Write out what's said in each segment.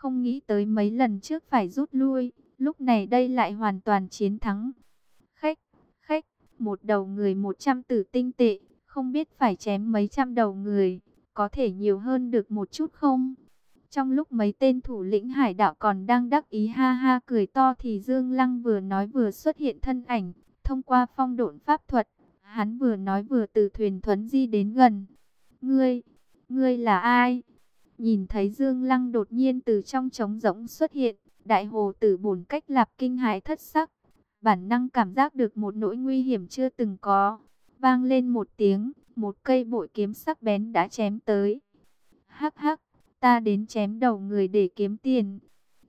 Không nghĩ tới mấy lần trước phải rút lui, lúc này đây lại hoàn toàn chiến thắng. Khách, khách, một đầu người 100 tử tinh tệ, không biết phải chém mấy trăm đầu người, có thể nhiều hơn được một chút không? Trong lúc mấy tên thủ lĩnh hải đạo còn đang đắc ý ha ha cười to thì Dương Lăng vừa nói vừa xuất hiện thân ảnh, thông qua phong độn pháp thuật, hắn vừa nói vừa từ thuyền thuấn di đến gần. Ngươi, ngươi là ai? Nhìn thấy Dương Lăng đột nhiên từ trong trống rỗng xuất hiện, đại hồ tử bổn cách lạp kinh hãi thất sắc. Bản năng cảm giác được một nỗi nguy hiểm chưa từng có. Vang lên một tiếng, một cây bội kiếm sắc bén đã chém tới. Hắc hắc, ta đến chém đầu người để kiếm tiền.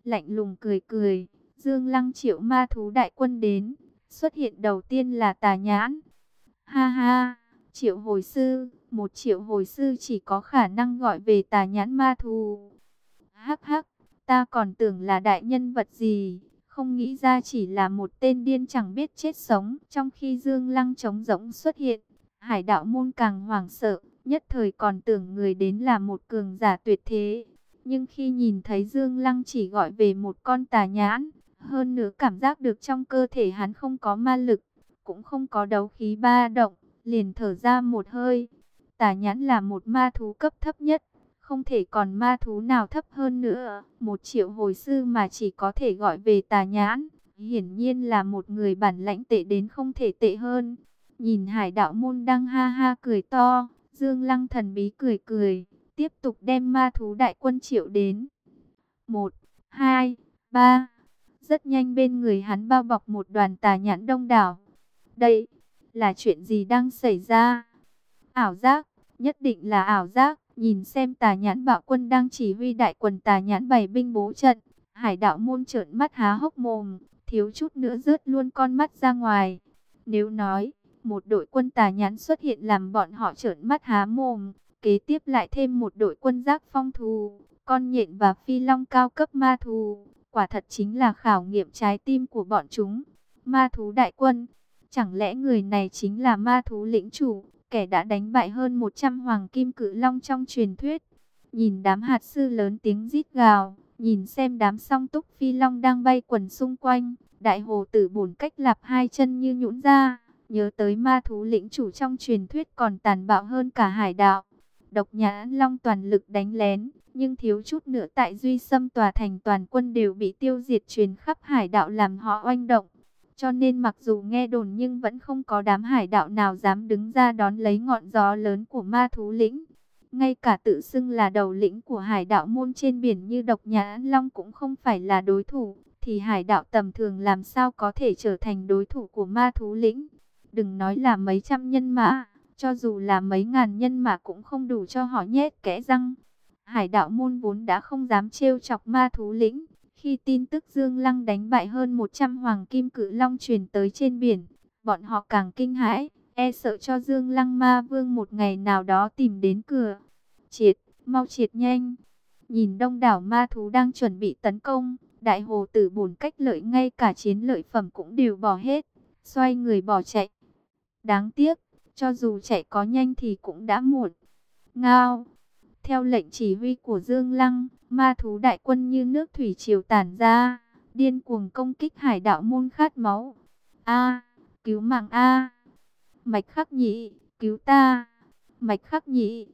Lạnh lùng cười cười, Dương Lăng triệu ma thú đại quân đến. Xuất hiện đầu tiên là tà nhãn. Ha ha, triệu hồi sư, một triệu hồi sư chỉ có khả năng gọi về tà nhãn ma thù. Hắc hắc, ta còn tưởng là đại nhân vật gì, không nghĩ ra chỉ là một tên điên chẳng biết chết sống. Trong khi Dương Lăng trống rỗng xuất hiện, hải đạo môn càng hoảng sợ, nhất thời còn tưởng người đến là một cường giả tuyệt thế. Nhưng khi nhìn thấy Dương Lăng chỉ gọi về một con tà nhãn, hơn nữa cảm giác được trong cơ thể hắn không có ma lực, cũng không có đấu khí ba động, liền thở ra một hơi. Tà nhãn là một ma thú cấp thấp nhất, không thể còn ma thú nào thấp hơn nữa. Một triệu hồi sư mà chỉ có thể gọi về tà nhãn, hiển nhiên là một người bản lãnh tệ đến không thể tệ hơn. Nhìn hải đạo môn đang ha ha cười to, Dương Lăng thần bí cười cười, tiếp tục đem ma thú đại quân triệu đến. Một, hai, ba. Rất nhanh bên người hắn bao bọc một đoàn tà nhãn đông đảo. Đây, là chuyện gì đang xảy ra? Ảo giác, nhất định là ảo giác. Nhìn xem tà nhãn bạo quân đang chỉ huy đại quần tà nhãn bày binh bố trận. Hải đạo môn trợn mắt há hốc mồm, thiếu chút nữa rớt luôn con mắt ra ngoài. Nếu nói, một đội quân tà nhãn xuất hiện làm bọn họ trợn mắt há mồm, kế tiếp lại thêm một đội quân giác phong thù, con nhện và phi long cao cấp ma thù. Quả thật chính là khảo nghiệm trái tim của bọn chúng. Ma thú đại quân, chẳng lẽ người này chính là ma thú lĩnh chủ? Kẻ đã đánh bại hơn 100 hoàng kim cự long trong truyền thuyết. Nhìn đám hạt sư lớn tiếng rít gào, nhìn xem đám song túc phi long đang bay quần xung quanh, đại hồ tử bổn cách lạp hai chân như nhũn ra, nhớ tới ma thú lĩnh chủ trong truyền thuyết còn tàn bạo hơn cả hải đạo. Độc nhãn long toàn lực đánh lén, nhưng thiếu chút nữa tại duy xâm tòa thành toàn quân đều bị tiêu diệt truyền khắp hải đạo làm họ oanh động. Cho nên mặc dù nghe đồn nhưng vẫn không có đám hải đạo nào dám đứng ra đón lấy ngọn gió lớn của ma thú lĩnh. Ngay cả tự xưng là đầu lĩnh của hải đạo môn trên biển như độc nhã Long cũng không phải là đối thủ. Thì hải đạo tầm thường làm sao có thể trở thành đối thủ của ma thú lĩnh. Đừng nói là mấy trăm nhân mã, cho dù là mấy ngàn nhân mã cũng không đủ cho họ nhét kẽ răng. Hải đạo môn vốn đã không dám trêu chọc ma thú lĩnh khi tin tức Dương Lăng đánh bại hơn 100 hoàng kim cự long truyền tới trên biển, bọn họ càng kinh hãi, e sợ cho Dương Lăng ma vương một ngày nào đó tìm đến cửa. Triệt, mau triệt nhanh. Nhìn đông đảo ma thú đang chuẩn bị tấn công, đại hồ tử bùn cách lợi ngay cả chiến lợi phẩm cũng đều bỏ hết, xoay người bỏ chạy. Đáng tiếc, cho dù chạy có nhanh thì cũng đã muộn. Ngao, theo lệnh chỉ huy của Dương Lăng, ma thú đại quân như nước thủy triều tản ra, điên cuồng công kích hải đạo môn khát máu. A, cứu mạng A. Mạch khắc nhị, cứu ta. Mạch khắc nhị.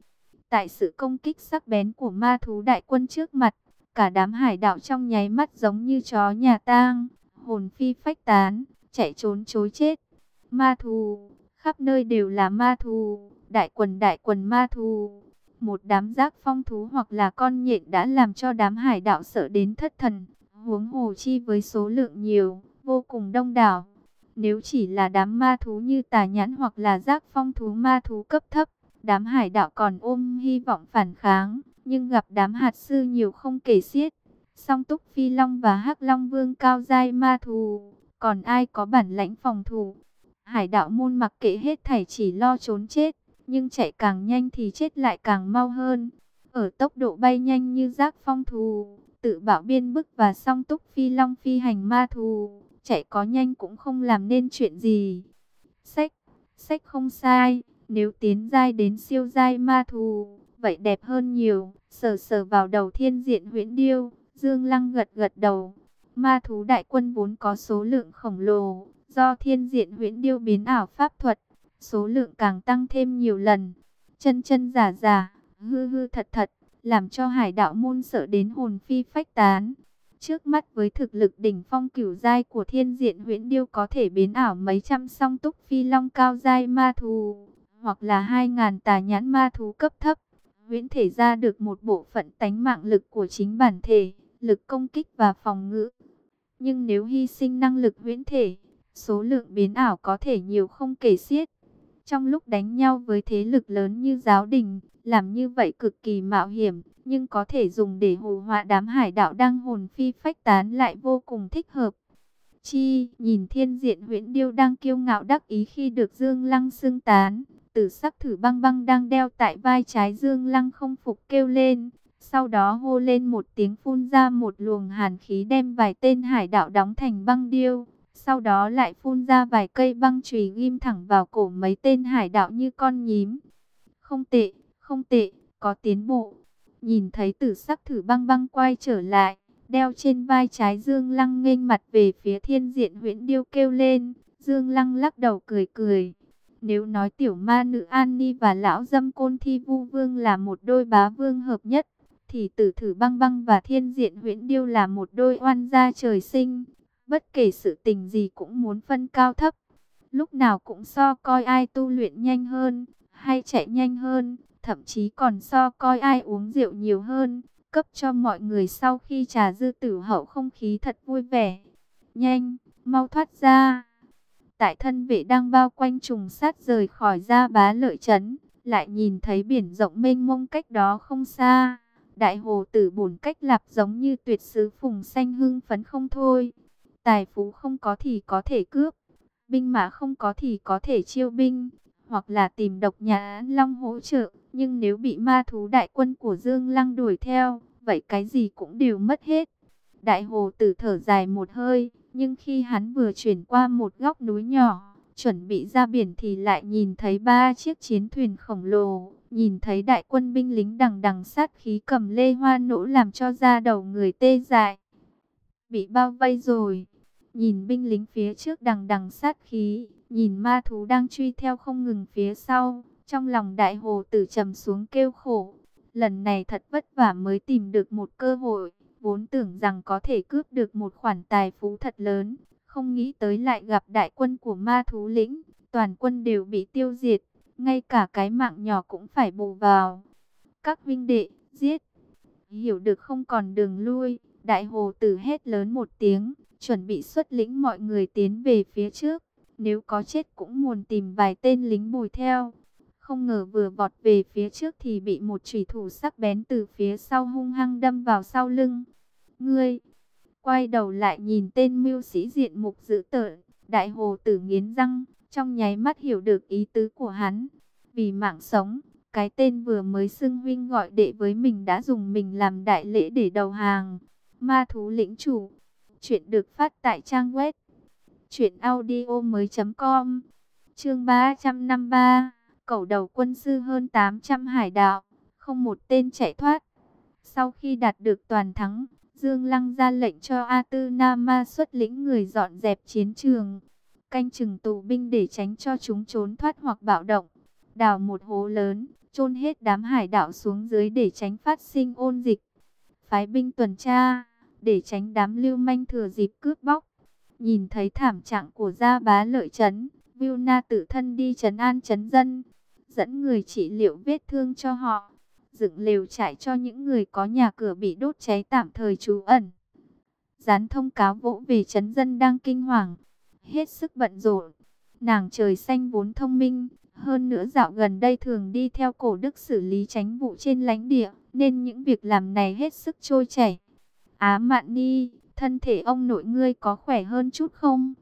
Tại sự công kích sắc bén của ma thú đại quân trước mặt, cả đám hải đạo trong nháy mắt giống như chó nhà tang, hồn phi phách tán, chạy trốn chối chết. Ma thú, khắp nơi đều là ma thú, đại quần đại quần ma thú một đám giác phong thú hoặc là con nhện đã làm cho đám hải đạo sợ đến thất thần, huống hồ chi với số lượng nhiều, vô cùng đông đảo. Nếu chỉ là đám ma thú như tà nhãn hoặc là giác phong thú ma thú cấp thấp, đám hải đạo còn ôm hy vọng phản kháng, nhưng gặp đám hạt sư nhiều không kể xiết. Song túc phi long và hắc long vương cao giai ma thú, còn ai có bản lãnh phòng thủ. Hải đạo môn mặc kệ hết thảy chỉ lo trốn chết nhưng chạy càng nhanh thì chết lại càng mau hơn. Ở tốc độ bay nhanh như giác phong thù, tự bảo biên bức và song túc phi long phi hành ma thù, chạy có nhanh cũng không làm nên chuyện gì. Sách, sách không sai, nếu tiến giai đến siêu giai ma thù, vậy đẹp hơn nhiều. Sờ sờ vào đầu thiên diện huyễn điêu, Dương Lăng gật gật đầu. Ma thú đại quân vốn có số lượng khổng lồ, do thiên diện huyễn điêu biến ảo pháp thuật, số lượng càng tăng thêm nhiều lần. Chân chân giả giả, hư hư thật thật, làm cho hải đạo môn sợ đến hồn phi phách tán. Trước mắt với thực lực đỉnh phong cửu giai của thiên diện huyễn điêu có thể biến ảo mấy trăm song túc phi long cao giai ma thú, hoặc là hai ngàn tà nhãn ma thú cấp thấp. Huyễn thể ra được một bộ phận tánh mạng lực của chính bản thể, lực công kích và phòng ngự. Nhưng nếu hy sinh năng lực huyễn thể, số lượng biến ảo có thể nhiều không kể xiết. Trong lúc đánh nhau với thế lực lớn như giáo đình, làm như vậy cực kỳ mạo hiểm, nhưng có thể dùng để hù họa đám hải đạo đang hồn phi phách tán lại vô cùng thích hợp. Chi, nhìn thiên diện huyễn điêu đang kiêu ngạo đắc ý khi được Dương Lăng xưng tán. Tử sắc thử băng băng đang đeo tại vai trái Dương Lăng không phục kêu lên. Sau đó hô lên một tiếng phun ra một luồng hàn khí đem vài tên hải đạo đóng thành băng điêu. Sau đó lại phun ra vài cây băng chùy ghim thẳng vào cổ mấy tên hải đạo như con nhím. Không tệ, không tệ, có tiến bộ. Nhìn thấy tử sắc thử băng băng quay trở lại, đeo trên vai trái Dương Lăng nghênh mặt về phía thiên diện huyễn điêu kêu lên. Dương Lăng lắc đầu cười cười. Nếu nói tiểu ma nữ An Ni và lão dâm côn thi vu vương là một đôi bá vương hợp nhất, thì tử thử băng băng và thiên diện huyễn điêu là một đôi oan gia trời sinh. Bất kể sự tình gì cũng muốn phân cao thấp. Lúc nào cũng so coi ai tu luyện nhanh hơn, hay chạy nhanh hơn, thậm chí còn so coi ai uống rượu nhiều hơn, cấp cho mọi người sau khi trà dư tử hậu không khí thật vui vẻ. Nhanh, mau thoát ra. Tại thân vệ đang bao quanh trùng sát rời khỏi ra bá lợi trấn, lại nhìn thấy biển rộng mênh mông cách đó không xa. Đại hồ tử bổn cách lạp giống như tuyệt sứ phùng xanh hưng phấn không thôi. Tài phú không có thì có thể cướp, binh mã không có thì có thể chiêu binh, hoặc là tìm độc nhà long hỗ trợ. Nhưng nếu bị ma thú đại quân của Dương Lăng đuổi theo, vậy cái gì cũng đều mất hết. Đại hồ tử thở dài một hơi, nhưng khi hắn vừa chuyển qua một góc núi nhỏ, chuẩn bị ra biển thì lại nhìn thấy ba chiếc chiến thuyền khổng lồ, nhìn thấy đại quân binh lính đằng đằng sát khí cầm lê hoa nỗ làm cho da đầu người tê dại. Bị bao vây rồi, nhìn binh lính phía trước đằng đằng sát khí, nhìn ma thú đang truy theo không ngừng phía sau, trong lòng đại hồ tử trầm xuống kêu khổ. Lần này thật vất vả mới tìm được một cơ hội, vốn tưởng rằng có thể cướp được một khoản tài phú thật lớn, không nghĩ tới lại gặp đại quân của ma thú lĩnh, toàn quân đều bị tiêu diệt, ngay cả cái mạng nhỏ cũng phải bù vào. Các vinh đệ, giết! Hiểu được không còn đường lui, đại hồ tử hét lớn một tiếng, chuẩn bị xuất lĩnh mọi người tiến về phía trước. Nếu có chết cũng muốn tìm vài tên lính bùi theo. Không ngờ vừa vọt về phía trước thì bị một chủy thủ sắc bén từ phía sau hung hăng đâm vào sau lưng. Ngươi, quay đầu lại nhìn tên mưu sĩ diện mục dữ tợn, đại hồ tử nghiến răng, trong nháy mắt hiểu được ý tứ của hắn. Vì mạng sống, cái tên vừa mới xưng huynh gọi đệ với mình đã dùng mình làm đại lễ để đầu hàng. Ma thú lĩnh chủ, chuyện được phát tại trang web audio mới com. Chương 353 Cẩu đầu quân sư hơn 800 hải đạo Không một tên chạy thoát. Sau khi đạt được toàn thắng Dương Lăng ra lệnh cho A Tư Nama xuất lĩnh người dọn dẹp chiến trường, canh chừng tù binh để tránh cho chúng trốn thoát hoặc bạo động, đào một hố lớn, chôn hết đám hải đạo xuống dưới để tránh phát sinh ôn dịch, phái binh tuần tra, để tránh đám lưu manh thừa dịp cướp bóc. Nhìn thấy thảm trạng của gia bá lợi trấn, Na tự thân đi trấn an trấn dân, dẫn người trị liệu vết thương cho họ dựng lều trại cho những người có nhà cửa bị đốt cháy tạm thời trú ẩn. Dán thông cáo vỗ về chấn dân đang kinh hoàng, hết sức bận rộn. Nàng trời xanh vốn thông minh, hơn nữa dạo gần đây thường đi theo cổ đức xử lý tránh vụ trên lãnh địa, nên những việc làm này hết sức trôi chảy. Á Mạn đi, thân thể ông nội ngươi có khỏe hơn chút không?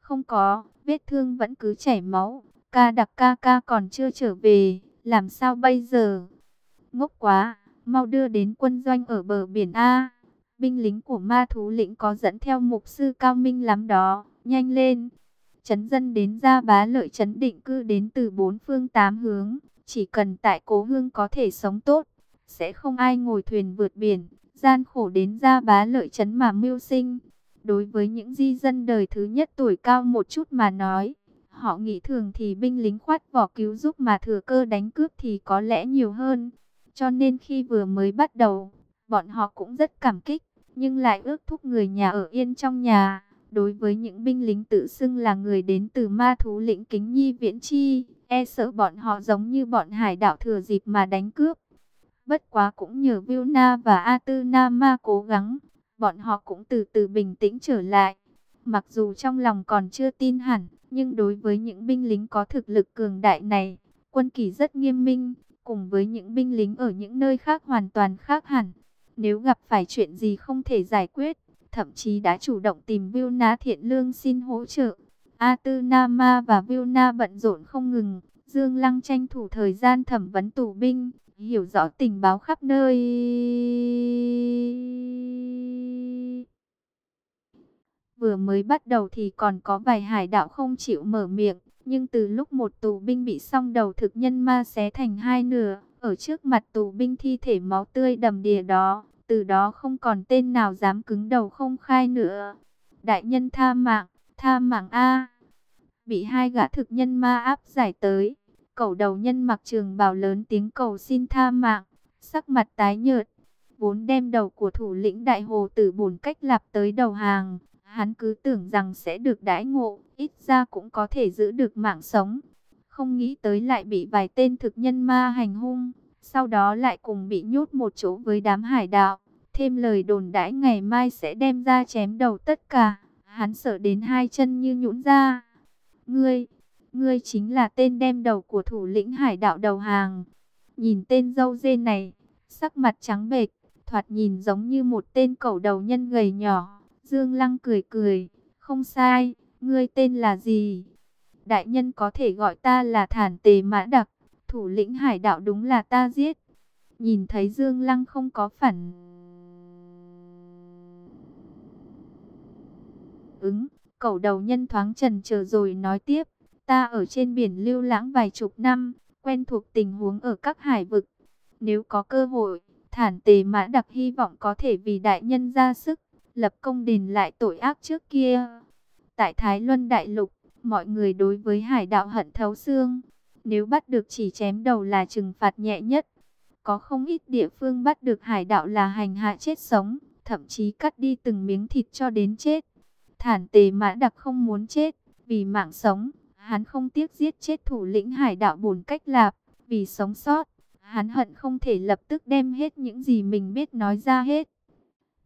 Không có, vết thương vẫn cứ chảy máu, ca đặc ca ca còn chưa trở về, làm sao bây giờ? Ngốc quá, mau đưa đến quân doanh ở bờ biển A. Binh lính của ma thú lĩnh có dẫn theo mục sư cao minh lắm đó, nhanh lên. Chấn dân đến ra bá lợi chấn định cư đến từ bốn phương tám hướng, chỉ cần tại cố hương có thể sống tốt, sẽ không ai ngồi thuyền vượt biển, gian khổ đến ra bá lợi chấn mà mưu sinh. Đối với những di dân đời thứ nhất tuổi cao một chút mà nói, họ nghĩ thường thì binh lính khoát vỏ cứu giúp mà thừa cơ đánh cướp thì có lẽ nhiều hơn. Cho nên khi vừa mới bắt đầu, bọn họ cũng rất cảm kích, nhưng lại ước thúc người nhà ở yên trong nhà. Đối với những binh lính tự xưng là người đến từ ma thú lĩnh kính nhi viễn chi, e sợ bọn họ giống như bọn hải đảo thừa dịp mà đánh cướp. Bất quá cũng nhờ Vilna và A Tư Na Ma cố gắng, bọn họ cũng từ từ bình tĩnh trở lại. Mặc dù trong lòng còn chưa tin hẳn, nhưng đối với những binh lính có thực lực cường đại này, quân kỳ rất nghiêm minh, cùng với những binh lính ở những nơi khác hoàn toàn khác hẳn. Nếu gặp phải chuyện gì không thể giải quyết, thậm chí đã chủ động tìm Vilna Thiện Lương xin hỗ trợ. A Tư Nama và Vilna bận rộn không ngừng, Dương Lăng tranh thủ thời gian thẩm vấn tù binh, hiểu rõ tình báo khắp nơi. Vừa mới bắt đầu thì còn có vài hải đạo không chịu mở miệng, nhưng từ lúc một tù binh bị song đầu thực nhân ma xé thành hai nửa, ở trước mặt tù binh thi thể máu tươi đầm đìa đó, từ đó không còn tên nào dám cứng đầu không khai nữa. Đại nhân tha mạng, tha mạng A. Bị hai gã thực nhân ma áp giải tới. Cẩu đầu nhân mặc trường bào lớn tiếng cầu xin tha mạng. Sắc mặt tái nhợt. Vốn đem đầu của thủ lĩnh đại hồ tử bổn cách lạp tới đầu hàng. Hắn cứ tưởng rằng sẽ được đãi ngộ. Ít ra cũng có thể giữ được mạng sống. Không nghĩ tới lại bị vài tên thực nhân ma hành hung sau đó lại cùng bị nhốt một chỗ với đám hải đạo. Thêm lời đồn đãi ngày mai sẽ đem ra chém đầu tất cả. Hắn sợ đến hai chân như nhũn ra. Ngươi, ngươi chính là tên đem đầu của thủ lĩnh hải đạo đầu hàng. Nhìn tên dâu dê này, sắc mặt trắng bệch, thoạt nhìn giống như một tên cẩu đầu nhân gầy nhỏ. Dương Lăng cười cười, không sai, ngươi tên là gì? Đại nhân có thể gọi ta là Thản Tề Mã Đặc thủ lĩnh hải đạo đúng là ta giết. Nhìn thấy Dương Lăng không có phản ứng, cẩu đầu nhân thoáng trần chờ rồi nói tiếp. Ta ở trên biển lưu lãng vài chục năm, quen thuộc tình huống ở các hải vực. Nếu có cơ hội, thản tề mã đặc hy vọng có thể vì đại nhân ra sức, lập công đền lại tội ác trước kia. Tại Thái Luân Đại Lục, mọi người đối với hải đạo hận thấu xương. Nếu bắt được chỉ chém đầu là trừng phạt nhẹ nhất. Có không ít địa phương bắt được hải đạo là hành hạ chết sống, thậm chí cắt đi từng miếng thịt cho đến chết. Thản tề mã đặc không muốn chết, vì mạng sống, hắn không tiếc giết chết thủ lĩnh hải đạo bùn cách lạp, vì sống sót. Hắn hận không thể lập tức đem hết những gì mình biết nói ra hết.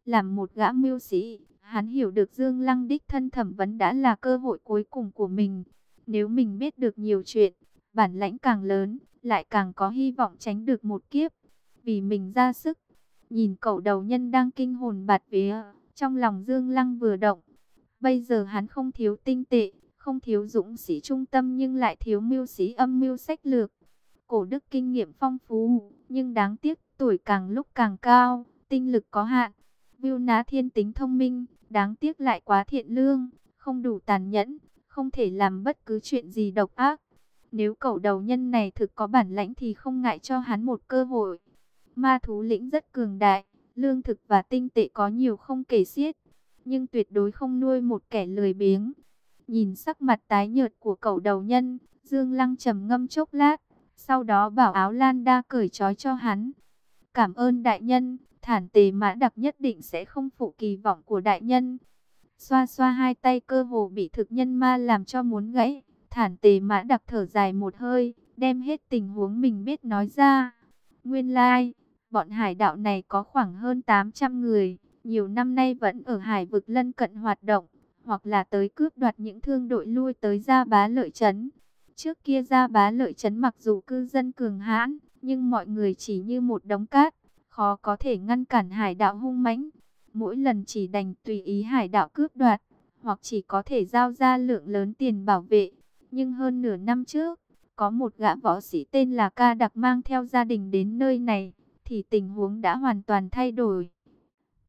Làm một gã mưu sĩ, hắn hiểu được Dương Lăng đích thân thẩm vấn đã là cơ hội cuối cùng của mình. Nếu mình biết được nhiều chuyện, bản lãnh càng lớn, lại càng có hy vọng tránh được một kiếp. Vì mình ra sức, nhìn cậu đầu nhân đang kinh hồn bạt vía, trong lòng Dương Lăng vừa động. Bây giờ hắn không thiếu tinh tệ, không thiếu dũng sĩ trung tâm nhưng lại thiếu mưu sĩ âm mưu sách lược. Cổ đức kinh nghiệm phong phú, nhưng đáng tiếc tuổi càng lúc càng cao, tinh lực có hạn. Viu ná thiên tính thông minh, đáng tiếc lại quá thiện lương, không đủ tàn nhẫn, không thể làm bất cứ chuyện gì độc ác. Nếu cậu đầu nhân này thực có bản lãnh thì không ngại cho hắn một cơ hội. Ma thú lĩnh rất cường đại, lương thực và tinh tệ có nhiều không kể xiết, nhưng tuyệt đối không nuôi một kẻ lười biếng. Nhìn sắc mặt tái nhợt của cậu đầu nhân, Dương Lăng trầm ngâm chốc lát, sau đó bảo áo Lan đa cởi trói cho hắn. Cảm ơn đại nhân, thản tề mã đặc nhất định sẽ không phụ kỳ vọng của đại nhân. Xoa xoa hai tay cơ hồ bị thực nhân ma làm cho muốn gãy. Thản tề mã đặc thở dài một hơi, đem hết tình huống mình biết nói ra. Nguyên lai, like, bọn hải đạo này có khoảng hơn 800 người, nhiều năm nay vẫn ở hải vực lân cận hoạt động, hoặc là tới cướp đoạt những thương đội lui tới gia bá lợi trấn. Trước kia gia bá lợi trấn mặc dù cư dân cường hãn, nhưng mọi người chỉ như một đống cát, khó có thể ngăn cản hải đạo hung mãnh. Mỗi lần chỉ đành tùy ý hải đạo cướp đoạt, hoặc chỉ có thể giao ra lượng lớn tiền bảo vệ. Nhưng hơn nửa năm trước, có một gã võ sĩ tên là Ca Đặc mang theo gia đình đến nơi này, thì tình huống đã hoàn toàn thay đổi.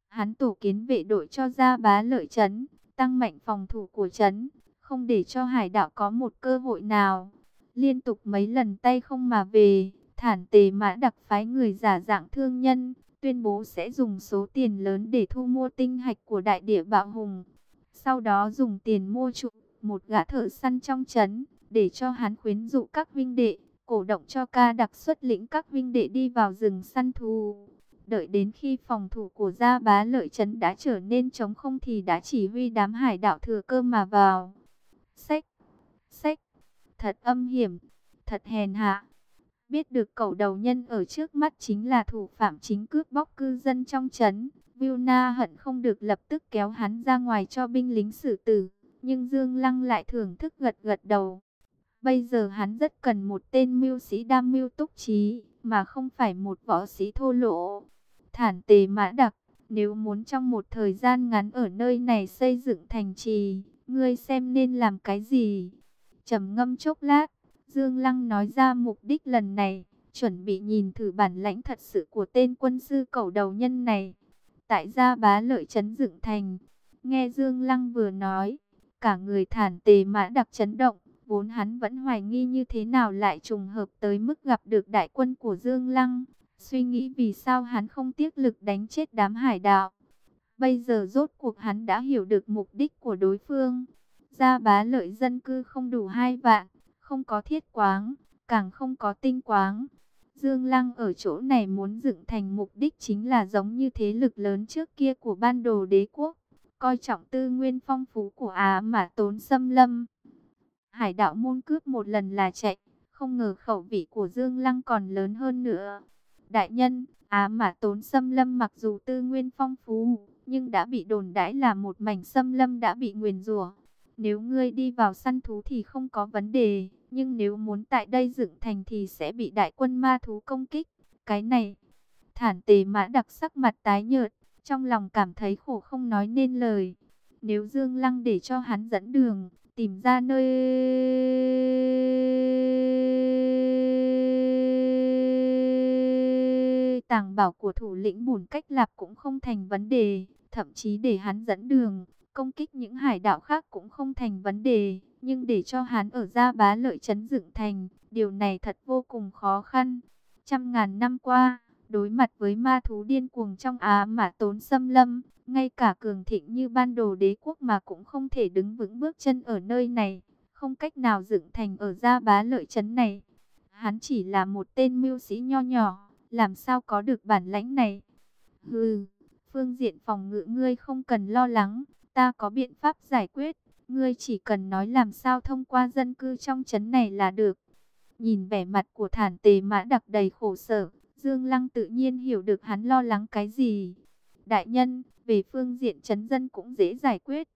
Hắn tổ kiến vệ đội cho ra bá lợi trấn tăng mạnh phòng thủ của trấn, không để cho hải đạo có một cơ hội nào. Liên tục mấy lần tay không mà về, thản tề mã đặc phái người giả dạng thương nhân, tuyên bố sẽ dùng số tiền lớn để thu mua tinh hạch của đại địa bạo hùng. Sau đó dùng tiền mua chuộc một gã thợ săn trong trấn, để cho hắn khuyến dụ các vinh đệ, cổ động cho ca đặc xuất lĩnh các vinh đệ đi vào rừng săn thú. Đợi đến khi phòng thủ của gia bá lợi trấn đã trở nên trống không thì đã chỉ huy đám hải đạo thừa cơ mà vào. Sách, sách, thật âm hiểm, thật hèn hạ. Biết được cậu đầu nhân ở trước mắt chính là thủ phạm chính cướp bóc cư dân trong trấn. Vilna hận không được lập tức kéo hắn ra ngoài cho binh lính xử tử. Nhưng Dương Lăng lại thưởng thức gật gật đầu. Bây giờ hắn rất cần một tên mưu sĩ đam mưu túc trí, mà không phải một võ sĩ thô lỗ. Thản tề mã đặc, nếu muốn trong một thời gian ngắn ở nơi này xây dựng thành trì, ngươi xem nên làm cái gì? trầm ngâm chốc lát, Dương Lăng nói ra mục đích lần này, chuẩn bị nhìn thử bản lãnh thật sự của tên quân sư cầu đầu nhân này. Tại gia bá lợi chấn dựng thành, nghe Dương Lăng vừa nói, cả người thản tề mã đặc chấn động, vốn hắn vẫn hoài nghi như thế nào lại trùng hợp tới mức gặp được đại quân của Dương Lăng. Suy nghĩ vì sao hắn không tiếc lực đánh chết đám hải đạo. Bây giờ rốt cuộc hắn đã hiểu được mục đích của đối phương. Gia bá lợi dân cư không đủ hai vạn, không có thiết quáng, càng không có tinh quáng. Dương Lăng ở chỗ này muốn dựng thành mục đích chính là giống như thế lực lớn trước kia của ban đồ đế quốc, coi trọng tư nguyên phong phú của Á mà tốn xâm lâm. Hải đạo môn cướp một lần là chạy, không ngờ khẩu vị của Dương Lăng còn lớn hơn nữa. Đại nhân, Á mà tốn xâm lâm mặc dù tư nguyên phong phú, nhưng đã bị đồn đãi là một mảnh xâm lâm đã bị nguyền rủa. Nếu ngươi đi vào săn thú thì không có vấn đề, nhưng nếu muốn tại đây dựng thành thì sẽ bị đại quân ma thú công kích. Cái này, thản tề mã đặc sắc mặt tái nhợt, trong lòng cảm thấy khổ không nói nên lời. Nếu Dương Lăng để cho hắn dẫn đường, tìm ra nơi tàng bảo của thủ lĩnh bùn cách lạp cũng không thành vấn đề, thậm chí để hắn dẫn đường, công kích những hải đạo khác cũng không thành vấn đề, nhưng để cho hắn ở ra bá lợi chấn dựng thành, điều này thật vô cùng khó khăn. Trăm ngàn năm qua, đối mặt với ma thú điên cuồng trong Á mà tốn xâm lâm, ngay cả cường thịnh như ban đồ đế quốc mà cũng không thể đứng vững bước chân ở nơi này, không cách nào dựng thành ở gia bá lợi chấn này. Hắn chỉ là một tên mưu sĩ nho nhỏ, làm sao có được bản lãnh này? Hừ, phương diện phòng ngự ngươi không cần lo lắng, ta có biện pháp giải quyết. Ngươi chỉ cần nói làm sao thông qua dân cư trong trấn này là được. Nhìn vẻ mặt của thản tề mã đặc đầy khổ sở, Dương Lăng tự nhiên hiểu được hắn lo lắng cái gì. Đại nhân, về phương diện trấn dân cũng dễ giải quyết.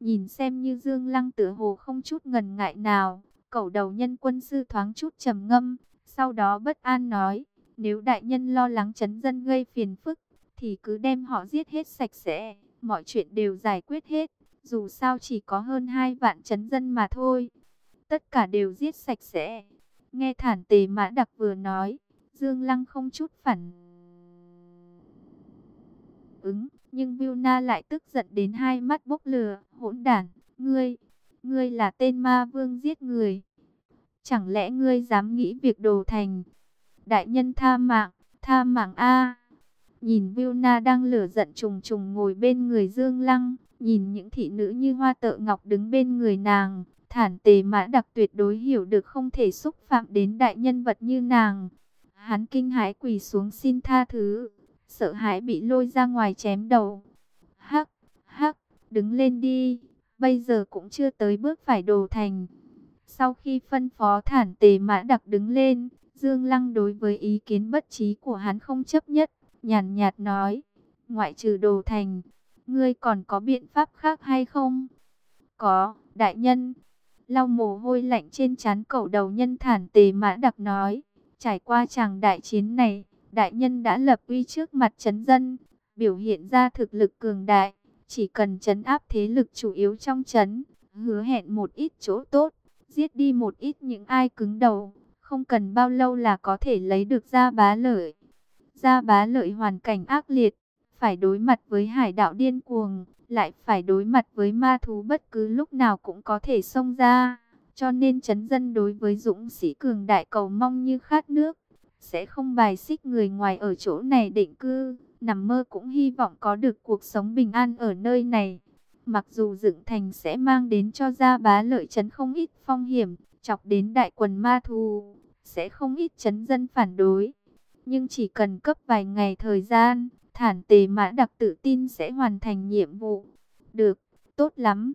Nhìn xem như Dương Lăng tựa hồ không chút ngần ngại nào, cẩu đầu nhân quân sư thoáng chút trầm ngâm, sau đó bất an nói. Nếu đại nhân lo lắng chấn dân gây phiền phức, thì cứ đem họ giết hết sạch sẽ, mọi chuyện đều giải quyết hết. Dù sao chỉ có hơn hai vạn chấn dân mà thôi. Tất cả đều giết sạch sẽ. Nghe thản tề mã đặc vừa nói, Dương Lăng không chút phản ứng, nhưng Vilna lại tức giận đến hai mắt bốc lửa, hỗn đản, ngươi, ngươi là tên ma vương giết người. Chẳng lẽ ngươi dám nghĩ việc đồ thành? Đại nhân tha mạng, tha mạng A. Nhìn Na đang lửa giận trùng trùng ngồi bên người Dương Lăng, nhìn những thị nữ như hoa tợ ngọc đứng bên người nàng, thản tề mã đặc tuyệt đối hiểu được không thể xúc phạm đến đại nhân vật như nàng. Hắn kinh hãi quỳ xuống xin tha thứ, sợ hãi bị lôi ra ngoài chém đầu. Hắc, hắc, đứng lên đi, bây giờ cũng chưa tới bước phải đồ thành. Sau khi phân phó thản tề mã đặc đứng lên, Dương Lăng đối với ý kiến bất trí của hắn không chấp nhất, nhàn nhạt nói, ngoại trừ đồ thành, ngươi còn có biện pháp khác hay không? Có, đại nhân. Lau mồ hôi lạnh trên trán cậu đầu nhân thản tề mã đặc nói, trải qua chàng đại chiến này, đại nhân đã lập uy trước mặt chấn dân, biểu hiện ra thực lực cường đại, chỉ cần chấn áp thế lực chủ yếu trong chấn, hứa hẹn một ít chỗ tốt, giết đi một ít những ai cứng đầu không cần bao lâu là có thể lấy được gia bá lợi. Gia bá lợi hoàn cảnh ác liệt, phải đối mặt với hải đạo điên cuồng, lại phải đối mặt với ma thú bất cứ lúc nào cũng có thể xông ra. Cho nên chấn dân đối với dũng sĩ cường đại cầu mong như khát nước, sẽ không bài xích người ngoài ở chỗ này định cư. nằm mơ cũng hy vọng có được cuộc sống bình an ở nơi này. Mặc dù dựng thành sẽ mang đến cho gia bá lợi chấn không ít phong hiểm, chọc đến đại quần ma thù, sẽ không ít chấn dân phản đối. Nhưng chỉ cần cấp vài ngày thời gian, thản tề mã đặc tự tin sẽ hoàn thành nhiệm vụ. Được, tốt lắm.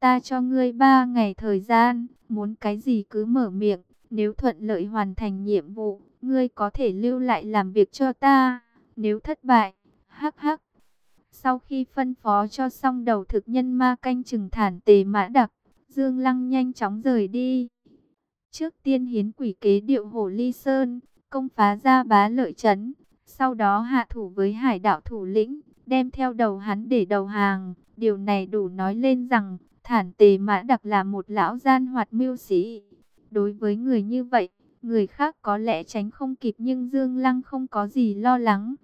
Ta cho ngươi ba ngày thời gian, muốn cái gì cứ mở miệng. Nếu thuận lợi hoàn thành nhiệm vụ, ngươi có thể lưu lại làm việc cho ta. Nếu thất bại, hắc hắc. Sau khi phân phó cho xong đầu thực nhân ma canh chừng thản tề mã đặc, Dương Lăng nhanh chóng rời đi. Trước tiên hiến quỷ kế điệu hồ ly sơn, công phá ra bá lợi chấn. Sau đó hạ thủ với hải đạo thủ lĩnh, đem theo đầu hắn để đầu hàng. Điều này đủ nói lên rằng, thản tề mã đặc là một lão gian hoạt mưu sĩ. Đối với người như vậy, người khác có lẽ tránh không kịp nhưng Dương Lăng không có gì lo lắng.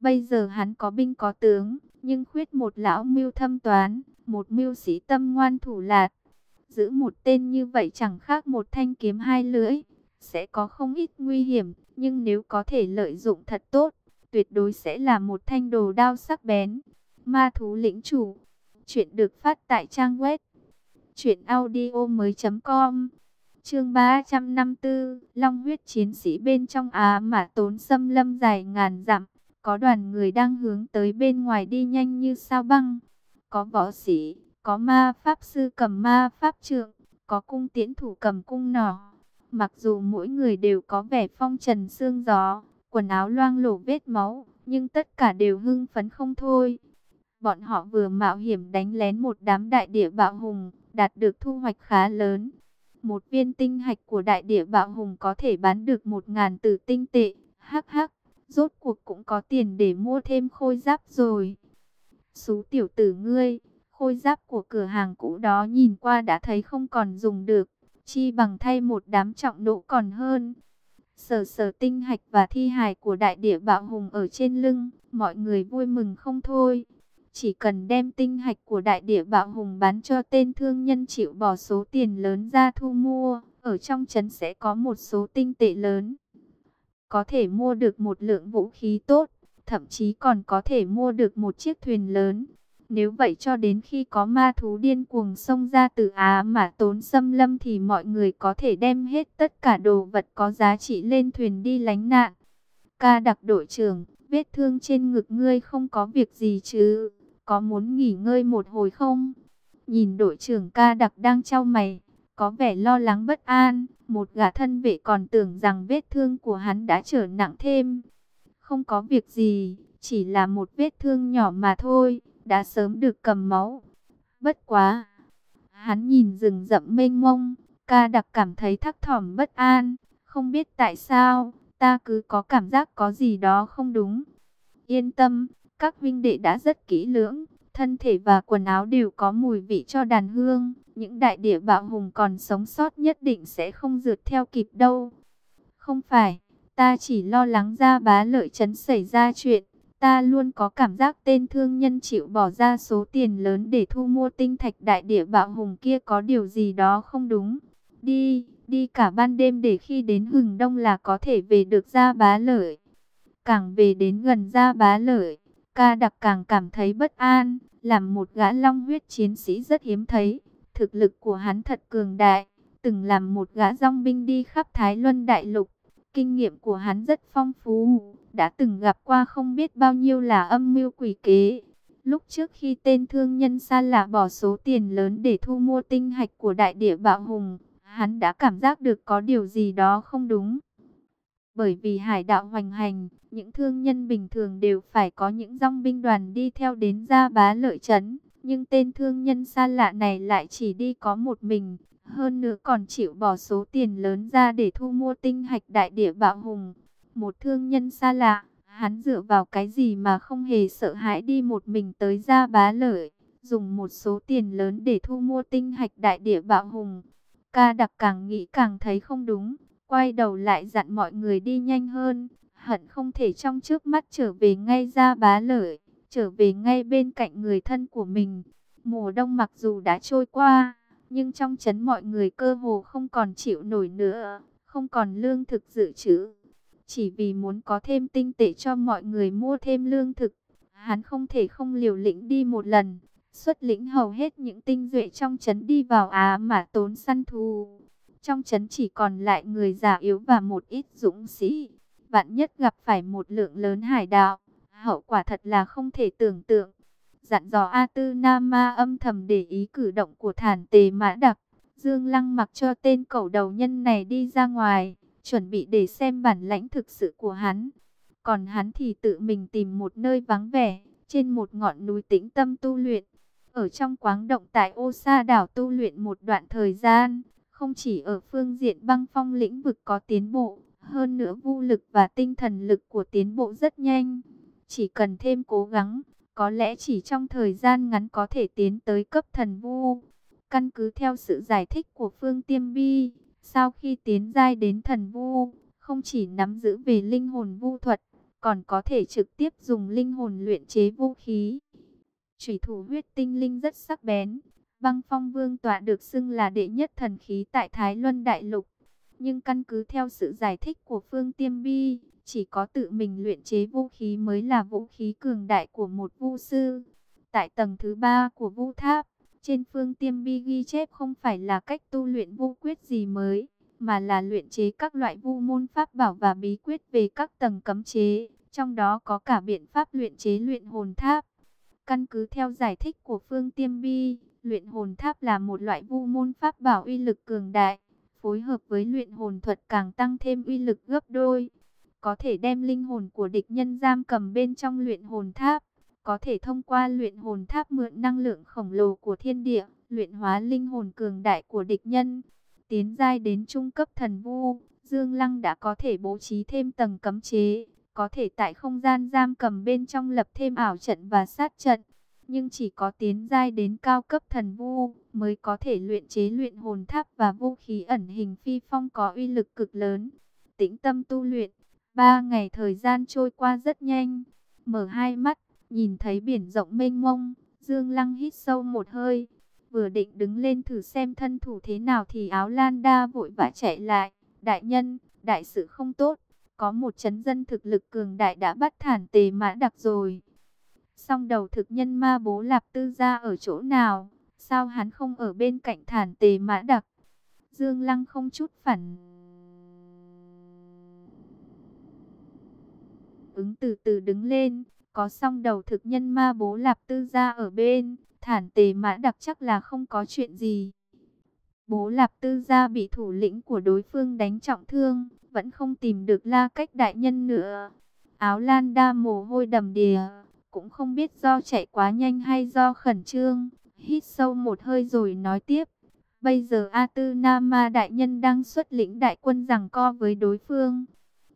Bây giờ hắn có binh có tướng, nhưng khuyết một lão mưu thâm toán, một mưu sĩ tâm ngoan thủ lạt. Giữ một tên như vậy chẳng khác một thanh kiếm hai lưỡi, sẽ có không ít nguy hiểm, nhưng nếu có thể lợi dụng thật tốt, tuyệt đối sẽ là một thanh đồ đao sắc bén. Ma thú lĩnh chủ, chuyện được phát tại trang web truyệnaudiomoi.com. Chương 354, Long huyết chiến sĩ bên trong Á mà tốn xâm lâm dài ngàn dặm, có đoàn người đang hướng tới bên ngoài đi nhanh như sao băng. Có võ sĩ, có ma pháp sư cầm ma pháp trượng, có cung tiễn thủ cầm cung nỏ. Mặc dù mỗi người đều có vẻ phong trần xương gió, quần áo loang lổ vết máu, nhưng tất cả đều hưng phấn không thôi. Bọn họ vừa mạo hiểm đánh lén một đám đại địa bạo hùng, đạt được thu hoạch khá lớn. Một viên tinh hạch của đại địa bạo hùng có thể bán được một ngàn tử tinh tệ. Hắc hắc, rốt cuộc cũng có tiền để mua thêm khôi giáp rồi. Xú tiểu tử ngươi, khôi giáp của cửa hàng cũ đó nhìn qua đã thấy không còn dùng được. Chi bằng thay một đám trọng độ còn hơn. Sở sở tinh hạch và thi hài của đại địa bạo hùng ở trên lưng, mọi người vui mừng không thôi. Chỉ cần đem tinh hạch của đại địa bạo hùng bán cho tên thương nhân chịu bỏ số tiền lớn ra thu mua, ở trong trấn sẽ có một số tinh tệ lớn. Có thể mua được một lượng vũ khí tốt, thậm chí còn có thể mua được một chiếc thuyền lớn. Nếu vậy cho đến khi có ma thú điên cuồng xông ra từ Á mà tốn xâm lâm thì mọi người có thể đem hết tất cả đồ vật có giá trị lên thuyền đi lánh nạn. Ca đặc đội trưởng, vết thương trên ngực ngươi không có việc gì chứ? Có muốn nghỉ ngơi một hồi không? Nhìn đội trưởng ca đặc đang trao mày, có vẻ lo lắng bất an. Một gã thân vệ còn tưởng rằng vết thương của hắn đã trở nặng thêm. Không có việc gì, chỉ là một vết thương nhỏ mà thôi, đã sớm được cầm máu. Bất quá! Hắn nhìn rừng rậm mênh mông, ca đặc cảm thấy thắc thỏm bất an. Không biết tại sao, ta cứ có cảm giác có gì đó không đúng. Yên tâm, các huynh đệ đã rất kỹ lưỡng, thân thể và quần áo đều có mùi vị cho đàn hương. Những đại địa bạo hùng còn sống sót nhất định sẽ không rượt theo kịp đâu. Không phải, ta chỉ lo lắng ra bá lợi chấn xảy ra chuyện. Ta luôn có cảm giác tên thương nhân chịu bỏ ra số tiền lớn để thu mua tinh thạch đại địa bạo hùng kia có điều gì đó không đúng. Đi, đi cả ban đêm để khi đến hừng đông là có thể về được ra bá lợi. Càng về đến gần ra bá lợi, ca đặc càng cảm thấy bất an, làm một gã long huyết chiến sĩ rất hiếm thấy. Thực lực của hắn thật cường đại, từng làm một gã dòng binh đi khắp Thái Luân Đại Lục. Kinh nghiệm của hắn rất phong phú, đã từng gặp qua không biết bao nhiêu là âm mưu quỷ kế. Lúc trước khi tên thương nhân xa lạ bỏ số tiền lớn để thu mua tinh hạch của đại địa bạo hùng, hắn đã cảm giác được có điều gì đó không đúng. Bởi vì hải đạo hoành hành, những thương nhân bình thường đều phải có những dòng binh đoàn đi theo đến gia bá lợi trấn. Nhưng tên thương nhân xa lạ này lại chỉ đi có một mình, hơn nữa còn chịu bỏ số tiền lớn ra để thu mua tinh hạch đại địa bạo hùng. Một thương nhân xa lạ, hắn dựa vào cái gì mà không hề sợ hãi đi một mình tới gia bá lợi, dùng một số tiền lớn để thu mua tinh hạch đại địa bạo hùng. Ca đặc càng nghĩ càng thấy không đúng, quay đầu lại dặn mọi người đi nhanh hơn, hận không thể trong trước mắt trở về ngay ra bá lợi, trở về ngay bên cạnh người thân của mình. Mùa đông mặc dù đã trôi qua, nhưng trong chấn mọi người cơ hồ không còn chịu nổi nữa, không còn lương thực dự trữ chỉ vì muốn có thêm tinh tệ cho mọi người mua thêm lương thực. Hắn không thể không liều lĩnh đi một lần, xuất lĩnh hầu hết những tinh duệ trong trấn đi vào Á mà tốn săn thù. Trong trấn chỉ còn lại người già yếu và một ít dũng sĩ. Vạn nhất gặp phải một lượng lớn hải đạo, hậu quả thật là không thể tưởng tượng. Dặn dò A Tư Nam Ma âm thầm để ý cử động của thản tề mã đặc. Dương Lăng mặc cho tên cẩu đầu nhân này đi ra ngoài, chuẩn bị để xem bản lãnh thực sự của hắn. Còn hắn thì tự mình tìm một nơi vắng vẻ, trên một ngọn núi tĩnh tâm tu luyện. Ở trong quáng động tại ô sa đảo tu luyện một đoạn thời gian, không chỉ ở phương diện băng phong lĩnh vực có tiến bộ, hơn nữa vũ lực và tinh thần lực của tiến bộ rất nhanh. Chỉ cần thêm cố gắng, có lẽ chỉ trong thời gian ngắn có thể tiến tới cấp thần vu. Căn cứ theo sự giải thích của Phương Tiêm Bi, sau khi tiến giai đến thần vu, không chỉ nắm giữ về linh hồn vu thuật, còn có thể trực tiếp dùng linh hồn luyện chế vũ khí. Chủy thủ huyết tinh linh rất sắc bén, băng phong vương tọa được xưng là đệ nhất thần khí tại Thái Luân Đại Lục. Nhưng căn cứ theo sự giải thích của Phương Tiêm Bi, chỉ có tự mình luyện chế vũ khí mới là vũ khí cường đại của một vu sư. Tại tầng thứ ba của vu tháp, trên phương tiêm bi ghi chép không phải là cách tu luyện vu quyết gì mới, mà là luyện chế các loại vu môn pháp bảo và bí quyết về các tầng cấm chế, trong đó có cả biện pháp luyện chế luyện hồn tháp. Căn cứ theo giải thích của phương tiêm bi, luyện hồn tháp là một loại vu môn pháp bảo uy lực cường đại, phối hợp với luyện hồn thuật càng tăng thêm uy lực gấp đôi có thể đem linh hồn của địch nhân giam cầm bên trong luyện hồn tháp, có thể thông qua luyện hồn tháp mượn năng lượng khổng lồ của thiên địa, luyện hóa linh hồn cường đại của địch nhân. Tiến giai đến trung cấp thần vu, Dương Lăng đã có thể bố trí thêm tầng cấm chế, có thể tại không gian giam cầm bên trong lập thêm ảo trận và sát trận. Nhưng chỉ có tiến giai đến cao cấp thần vu mới có thể luyện chế luyện hồn tháp và vũ khí ẩn hình phi phong có uy lực cực lớn. Tĩnh tâm tu luyện, Ba ngày thời gian trôi qua rất nhanh. Mở hai mắt, nhìn thấy biển rộng mênh mông. Dương Lăng hít sâu một hơi. Vừa định đứng lên thử xem thân thủ thế nào thì áo lan đa vội vã chạy lại. Đại nhân, đại sự không tốt. Có một chấn dân thực lực cường đại đã bắt thản tề mã đặc rồi. Song đầu thực nhân ma bố lạp tư ra ở chỗ nào? Sao hắn không ở bên cạnh thản tề mã đặc? Dương Lăng không chút phản ứng từ từ đứng lên, có song đầu thực nhân ma bố lạp tư gia ở bên, thản tề mã đặc chắc là không có chuyện gì. Bố lạp tư gia bị thủ lĩnh của đối phương đánh trọng thương, vẫn không tìm được la cách đại nhân nữa. Áo lan đa mồ hôi đầm đìa, cũng không biết do chạy quá nhanh hay do khẩn trương. Hít sâu một hơi rồi nói tiếp. Bây giờ A Tư Nam Ma đại nhân đang xuất lĩnh đại quân rằng co với đối phương.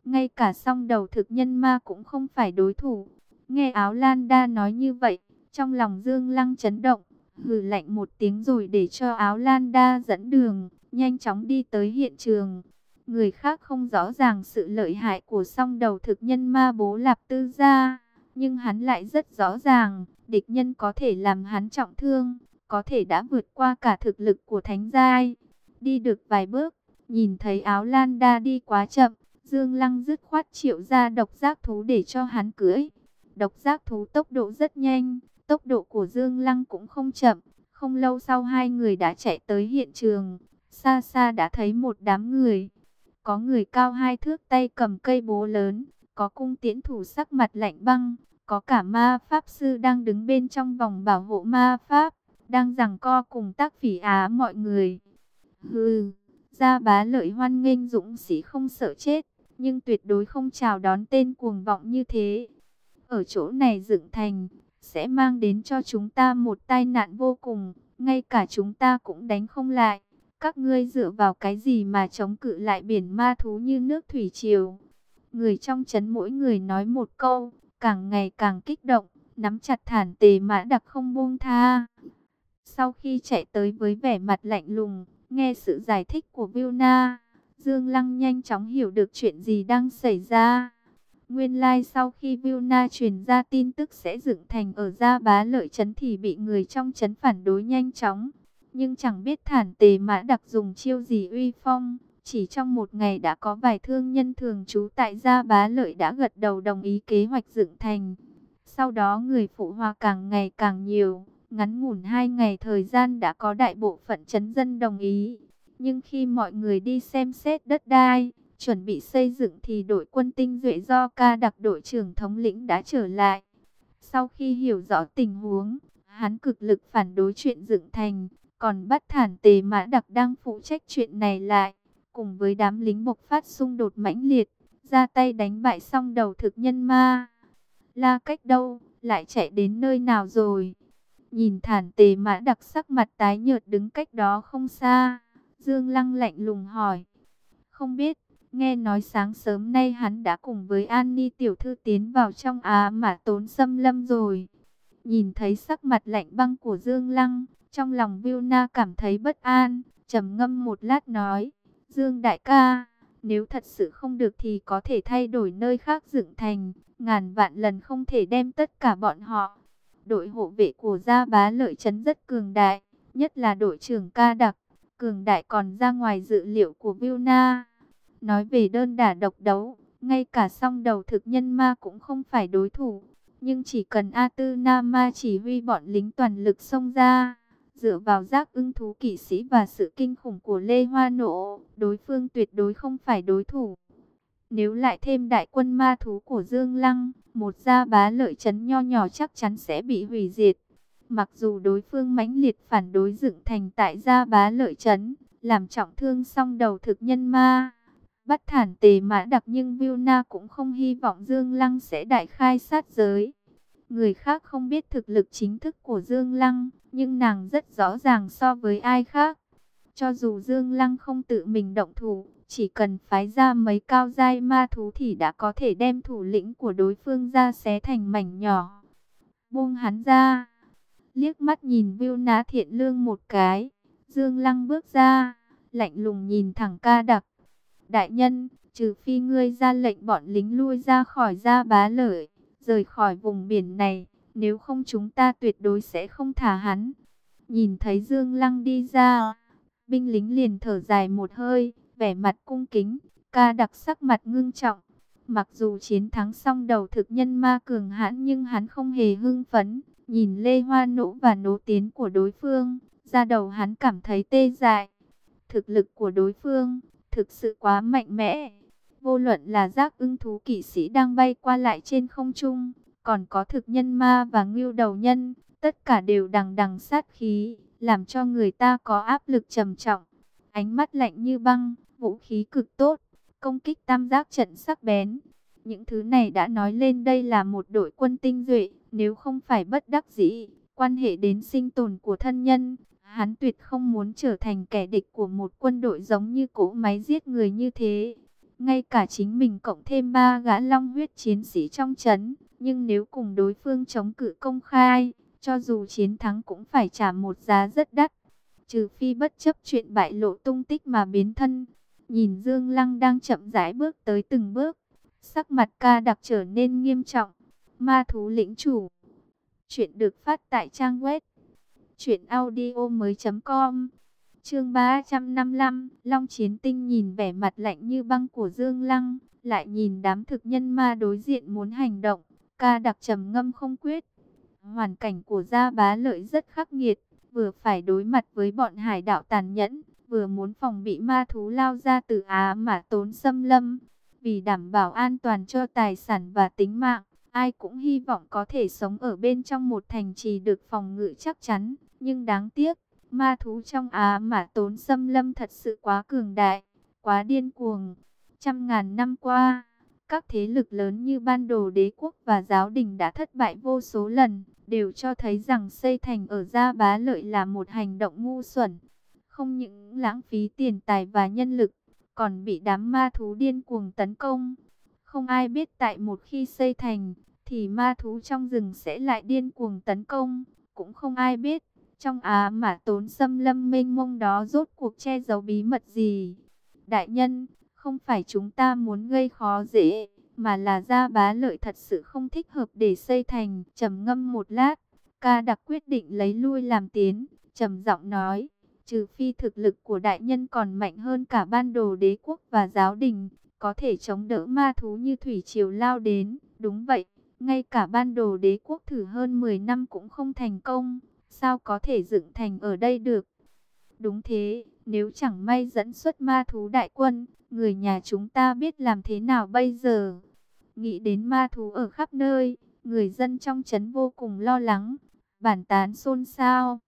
Ngay cả song đầu thực nhân ma cũng không phải đối thủ. Nghe áo Lan Đa nói như vậy, trong lòng Dương Lăng chấn động, hừ lạnh một tiếng rồi để cho áo Lan Đa dẫn đường, nhanh chóng đi tới hiện trường. Người khác không rõ ràng sự lợi hại của song đầu thực nhân ma bố lạp tư gia, nhưng hắn lại rất rõ ràng, địch nhân có thể làm hắn trọng thương, có thể đã vượt qua cả thực lực của thánh giai. Đi được vài bước, nhìn thấy áo Lan Đa đi quá chậm, Dương Lăng dứt khoát triệu ra độc giác thú để cho hắn cưỡi. Độc giác thú tốc độ rất nhanh, tốc độ của Dương Lăng cũng không chậm. Không lâu sau hai người đã chạy tới hiện trường, xa xa đã thấy một đám người. Có người cao hai thước tay cầm cây bố lớn, có cung tiễn thủ sắc mặt lạnh băng, có cả ma pháp sư đang đứng bên trong vòng bảo hộ ma pháp, đang giằng co cùng tác phỉ á mọi người. Hừ, ra bá lợi hoan nghênh dũng sĩ không sợ chết nhưng tuyệt đối không chào đón tên cuồng vọng như thế. Ở chỗ này dựng thành, sẽ mang đến cho chúng ta một tai nạn vô cùng, ngay cả chúng ta cũng đánh không lại. Các ngươi dựa vào cái gì mà chống cự lại biển ma thú như nước thủy triều? Người trong chấn mỗi người nói một câu, càng ngày càng kích động, nắm chặt thản tề mã đặc không buông tha. Sau khi chạy tới với vẻ mặt lạnh lùng, nghe sự giải thích của Vilna, Dương Lăng nhanh chóng hiểu được chuyện gì đang xảy ra. Nguyên lai like sau khi Vilna truyền ra tin tức sẽ dựng thành ở Gia Bá Lợi Trấn thì bị người trong trấn phản đối nhanh chóng. Nhưng chẳng biết thản tề mã đặc dùng chiêu gì uy phong, Chỉ trong một ngày đã có vài thương nhân thường trú tại Gia Bá Lợi đã gật đầu đồng ý kế hoạch dựng thành. Sau đó người phụ hoa càng ngày càng nhiều, ngắn ngủn hai ngày thời gian đã có đại bộ phận chấn dân đồng ý. Nhưng khi mọi người đi xem xét đất đai, chuẩn bị xây dựng thì đội quân tinh duệ do ca đặc đội trưởng thống lĩnh đã trở lại. Sau khi hiểu rõ tình huống, hắn cực lực phản đối chuyện dựng thành, còn bắt thản tề mã đặc đang phụ trách chuyện này lại, cùng với đám lính bộc phát xung đột mãnh liệt, ra tay đánh bại xong đầu thực nhân ma. La cách đâu, lại chạy đến nơi nào rồi? Nhìn thản tề mã đặc sắc mặt tái nhợt đứng cách đó không xa, Dương Lăng lạnh lùng hỏi. Không biết, nghe nói sáng sớm nay hắn đã cùng với An Ni tiểu thư tiến vào trong Á mà tốn xâm lâm rồi. Nhìn thấy sắc mặt lạnh băng của Dương Lăng, trong lòng Na cảm thấy bất an, trầm ngâm một lát nói, Dương đại ca, nếu thật sự không được thì có thể thay đổi nơi khác dựng thành, ngàn vạn lần không thể đem tất cả bọn họ. Đội hộ vệ của Gia Bá Lợi chấn rất cường đại, nhất là đội trưởng ca đặc, cường đại còn ra ngoài dự liệu của Na. Nói về đơn đả độc đấu, ngay cả song đầu thực nhân ma cũng không phải đối thủ. Nhưng chỉ cần A Tư Na Ma chỉ huy bọn lính toàn lực xông ra, dựa vào giác ưng thú kỵ sĩ và sự kinh khủng của Lê Hoa Nộ, đối phương tuyệt đối không phải đối thủ. Nếu lại thêm đại quân ma thú của Dương Lăng, một gia bá lợi chấn nho nhỏ chắc chắn sẽ bị hủy diệt. Mặc dù đối phương mãnh liệt phản đối dựng thành tại gia bá lợi chấn, làm trọng thương song đầu thực nhân ma, bắt thản tề mã đặc nhưng Vilna cũng không hy vọng Dương Lăng sẽ đại khai sát giới. Người khác không biết thực lực chính thức của Dương Lăng, nhưng nàng rất rõ ràng so với ai khác. Cho dù Dương Lăng không tự mình động thủ, chỉ cần phái ra mấy cao giai ma thú thì đã có thể đem thủ lĩnh của đối phương ra xé thành mảnh nhỏ. Buông hắn ra, liếc mắt nhìn Vilna thiện lương một cái, Dương Lăng bước ra, lạnh lùng nhìn thẳng ca đặc. Đại nhân, trừ phi ngươi ra lệnh bọn lính lui ra khỏi gia bá lợi, rời khỏi vùng biển này, nếu không chúng ta tuyệt đối sẽ không thả hắn. Nhìn thấy Dương Lăng đi ra, binh lính liền thở dài một hơi, vẻ mặt cung kính, ca đặc sắc mặt ngưng trọng. Mặc dù chiến thắng xong đầu thực nhân ma cường hãn nhưng hắn không hề hưng phấn, nhìn Lê Hoa Nỗ và nỗ tiến của đối phương, ra đầu hắn cảm thấy tê dại. Thực lực của đối phương, thực sự quá mạnh mẽ. Vô luận là giác ưng thú kỵ sĩ đang bay qua lại trên không trung, còn có thực nhân ma và ngưu đầu nhân, tất cả đều đằng đằng sát khí, làm cho người ta có áp lực trầm trọng. Ánh mắt lạnh như băng, vũ khí cực tốt, công kích tam giác trận sắc bén. Những thứ này đã nói lên đây là một đội quân tinh duệ, nếu không phải bất đắc dĩ, quan hệ đến sinh tồn của thân nhân, Hắn tuyệt không muốn trở thành kẻ địch của một quân đội giống như cỗ máy giết người như thế. Ngay cả chính mình cộng thêm ba gã long huyết chiến sĩ trong chấn. Nhưng nếu cùng đối phương chống cự công khai, cho dù chiến thắng cũng phải trả một giá rất đắt. Trừ phi bất chấp chuyện bại lộ tung tích mà biến thân. Nhìn Dương Lăng đang chậm rãi bước tới từng bước. Sắc mặt ca đặc trở nên nghiêm trọng. Ma thú lĩnh chủ. Chuyện được phát tại trang web Chuyện audio mới com. Chương 355 Long Chiến Tinh nhìn vẻ mặt lạnh như băng của Dương Lăng, Lại nhìn đám thực nhân ma đối diện muốn hành động. Ca đặc trầm ngâm không quyết. Hoàn cảnh của gia bá lợi rất khắc nghiệt, Vừa phải đối mặt với bọn hải đạo tàn nhẫn, Vừa muốn phòng bị ma thú lao ra từ Á mà tốn xâm lâm. Vì đảm bảo an toàn cho tài sản và tính mạng, Ai cũng hy vọng có thể sống ở bên trong một thành trì được phòng ngự chắc chắn nhưng đáng tiếc, ma thú trong Á mà tốn xâm lâm thật sự quá cường đại, quá điên cuồng. Trăm ngàn năm qua, các thế lực lớn như ban đồ đế quốc và giáo đình đã thất bại vô số lần, đều cho thấy rằng xây thành ở Gia Bá Lợi là một hành động ngu xuẩn. Không những lãng phí tiền tài và nhân lực, còn bị đám ma thú điên cuồng tấn công. Không ai biết tại một khi xây thành, thì ma thú trong rừng sẽ lại điên cuồng tấn công, cũng không ai biết trong Á mà tốn xâm lâm mênh mông đó rốt cuộc che giấu bí mật gì? Đại nhân, không phải chúng ta muốn gây khó dễ, mà là gia bá lợi thật sự không thích hợp để xây thành. trầm ngâm một lát, ca đặc quyết định lấy lui làm tiến, trầm giọng nói, Trừ phi thực lực của đại nhân còn mạnh hơn cả ban đồ đế quốc và giáo đình, có thể chống đỡ ma thú như thủy triều lao đến. Đúng vậy, ngay cả ban đồ đế quốc thử hơn 10 năm cũng không thành công, sao có thể dựng thành ở đây được? Đúng thế, nếu chẳng may dẫn xuất ma thú đại quân, người nhà chúng ta biết làm thế nào bây giờ? Nghĩ đến ma thú ở khắp nơi, người dân trong trấn vô cùng lo lắng, bản tán xôn xao.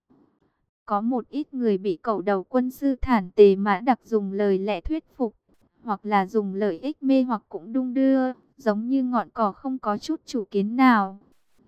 Có một ít người bị cậu đầu quân sư thản tề mã đặc dùng lời lẽ thuyết phục, hoặc là dùng lợi ích mê hoặc cũng đung đưa, giống như ngọn cỏ không có chút chủ kiến nào.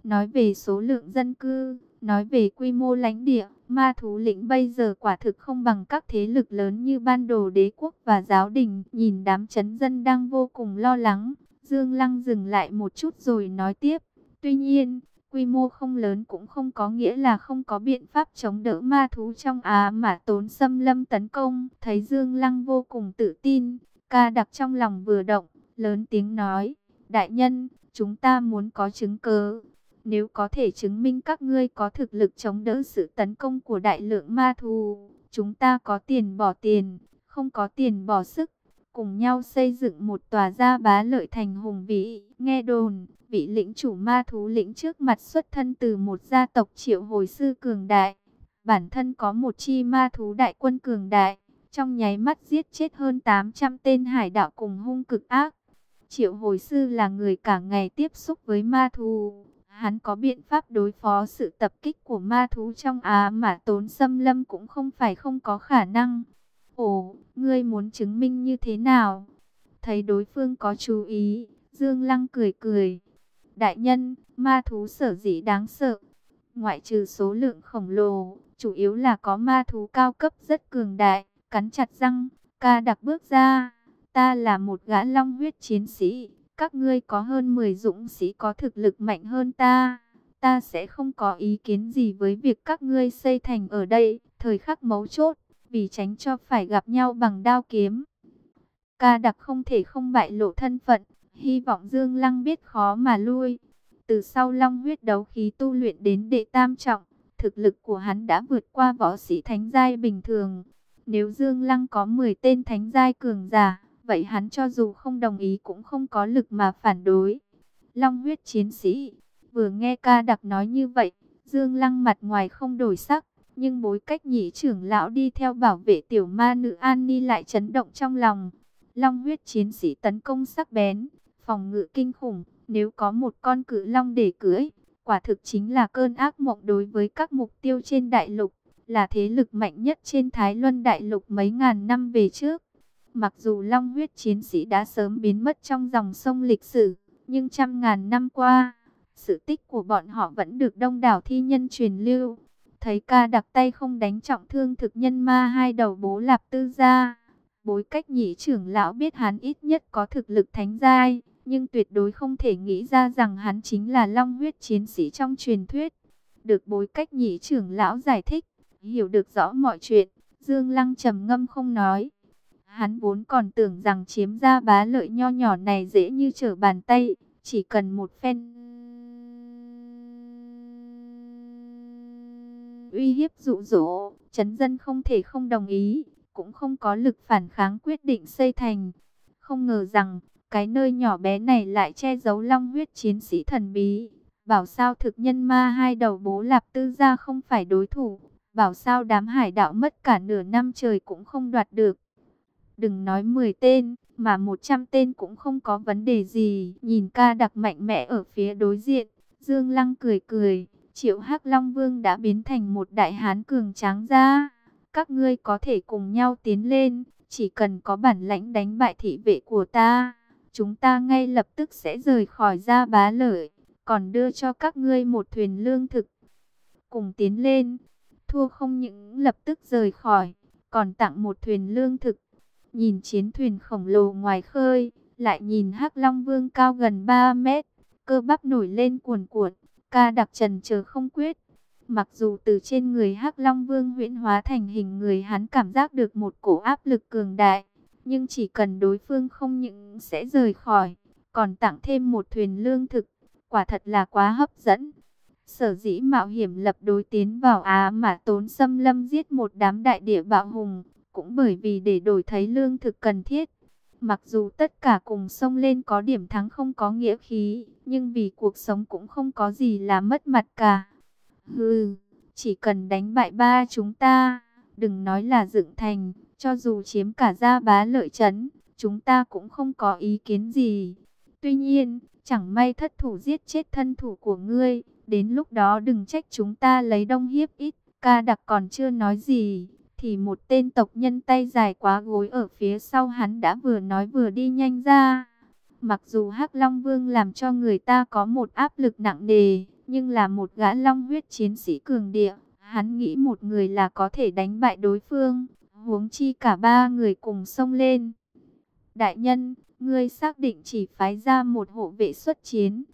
Nói về số lượng dân cư, nói về quy mô lãnh địa, ma thú lĩnh bây giờ quả thực không bằng các thế lực lớn như ban đồ đế quốc và giáo đình. Nhìn đám chấn dân đang vô cùng lo lắng, Dương Lăng dừng lại một chút rồi nói tiếp. Tuy nhiên, quy mô không lớn cũng không có nghĩa là không có biện pháp chống đỡ ma thú trong Á mà tốn xâm lâm tấn công. Thấy Dương Lăng vô cùng tự tin, ca đặc trong lòng vừa động, lớn tiếng nói, đại nhân, chúng ta muốn có chứng cớ. Nếu có thể chứng minh các ngươi có thực lực chống đỡ sự tấn công của đại lượng ma thú, chúng ta có tiền bỏ tiền, không có tiền bỏ sức cùng nhau xây dựng một tòa gia bá lợi thành hùng vĩ. Nghe đồn, vị lĩnh chủ ma thú lĩnh trước mặt xuất thân từ một gia tộc triệu hồi sư cường đại. Bản thân có một chi ma thú đại quân cường đại, trong nháy mắt giết chết hơn 800 tên hải đạo cùng hung cực ác. Triệu hồi sư là người cả ngày tiếp xúc với ma thú. Hắn có biện pháp đối phó sự tập kích của ma thú trong Á mà tốn xâm lâm cũng không phải không có khả năng. Ồ, ngươi muốn chứng minh như thế nào? Thấy đối phương có chú ý, Dương Lăng cười cười. Đại nhân, ma thú sở dĩ đáng sợ. Ngoại trừ số lượng khổng lồ, chủ yếu là có ma thú cao cấp rất cường đại, cắn chặt răng, ca đặc bước ra. Ta là một gã long huyết chiến sĩ, các ngươi có hơn 10 dũng sĩ có thực lực mạnh hơn ta. Ta sẽ không có ý kiến gì với việc các ngươi xây thành ở đây, thời khắc mấu chốt vì tránh cho phải gặp nhau bằng đao kiếm. Ca đặc không thể không bại lộ thân phận, hy vọng Dương Lăng biết khó mà lui. Từ sau long huyết đấu khí tu luyện đến đệ tam trọng, thực lực của hắn đã vượt qua võ sĩ thánh giai bình thường. Nếu Dương Lăng có 10 tên thánh giai cường giả, vậy hắn cho dù không đồng ý cũng không có lực mà phản đối. Long huyết chiến sĩ, vừa nghe ca đặc nói như vậy, Dương Lăng mặt ngoài không đổi sắc, nhưng bối cách nhị trưởng lão đi theo bảo vệ tiểu ma nữ An Ni lại chấn động trong lòng. Long huyết chiến sĩ tấn công sắc bén, phòng ngự kinh khủng, nếu có một con cự long để cưỡi, quả thực chính là cơn ác mộng đối với các mục tiêu trên đại lục, là thế lực mạnh nhất trên Thái Luân đại lục mấy ngàn năm về trước. Mặc dù long huyết chiến sĩ đã sớm biến mất trong dòng sông lịch sử, nhưng trăm ngàn năm qua, sự tích của bọn họ vẫn được đông đảo thi nhân truyền lưu. Thấy ca đặc tay không đánh trọng thương thực nhân ma hai đầu bố lạp tư gia Bối cách nhị trưởng lão biết hắn ít nhất có thực lực thánh giai, nhưng tuyệt đối không thể nghĩ ra rằng hắn chính là long huyết chiến sĩ trong truyền thuyết. Được bối cách nhị trưởng lão giải thích, hiểu được rõ mọi chuyện, Dương Lăng trầm ngâm không nói. Hắn vốn còn tưởng rằng chiếm ra bá lợi nho nhỏ này dễ như trở bàn tay, chỉ cần một phen uy hiếp dụ dỗ, chấn dân không thể không đồng ý, cũng không có lực phản kháng quyết định xây thành. Không ngờ rằng, cái nơi nhỏ bé này lại che giấu long huyết chiến sĩ thần bí. Bảo sao thực nhân ma hai đầu bố lạp tư gia không phải đối thủ. Bảo sao đám hải đạo mất cả nửa năm trời cũng không đoạt được. Đừng nói 10 tên, mà 100 tên cũng không có vấn đề gì. Nhìn ca đặc mạnh mẽ ở phía đối diện, Dương Lăng cười cười. Triệu Hắc Long Vương đã biến thành một đại hán cường tráng ra. Các ngươi có thể cùng nhau tiến lên, chỉ cần có bản lãnh đánh bại thị vệ của ta, chúng ta ngay lập tức sẽ rời khỏi Ra bá lợi, còn đưa cho các ngươi một thuyền lương thực. Cùng tiến lên, thua không những lập tức rời khỏi, còn tặng một thuyền lương thực. Nhìn chiến thuyền khổng lồ ngoài khơi, lại nhìn Hắc Long Vương cao gần 3 mét, cơ bắp nổi lên cuồn cuộn, Ca đặc trần chờ không quyết. Mặc dù từ trên người hắc Long Vương huyễn hóa thành hình người hắn cảm giác được một cổ áp lực cường đại. Nhưng chỉ cần đối phương không những sẽ rời khỏi, còn tặng thêm một thuyền lương thực. Quả thật là quá hấp dẫn. Sở dĩ mạo hiểm lập đối tiến vào Á mà tốn xâm lâm giết một đám đại địa bạo hùng, cũng bởi vì để đổi thấy lương thực cần thiết. Mặc dù tất cả cùng sông lên có điểm thắng không có nghĩa khí, nhưng vì cuộc sống cũng không có gì là mất mặt cả. Hừ, chỉ cần đánh bại ba chúng ta, đừng nói là dựng thành, cho dù chiếm cả gia bá lợi chấn, chúng ta cũng không có ý kiến gì. Tuy nhiên, chẳng may thất thủ giết chết thân thủ của ngươi, đến lúc đó đừng trách chúng ta lấy đông hiếp ít, ca đặc còn chưa nói gì, thì một tên tộc nhân tay dài quá gối ở phía sau hắn đã vừa nói vừa đi nhanh ra. Mặc dù hắc Long Vương làm cho người ta có một áp lực nặng nề, nhưng là một gã long huyết chiến sĩ cường địa, hắn nghĩ một người là có thể đánh bại đối phương, huống chi cả ba người cùng xông lên. Đại nhân, ngươi xác định chỉ phái ra một hộ vệ xuất chiến.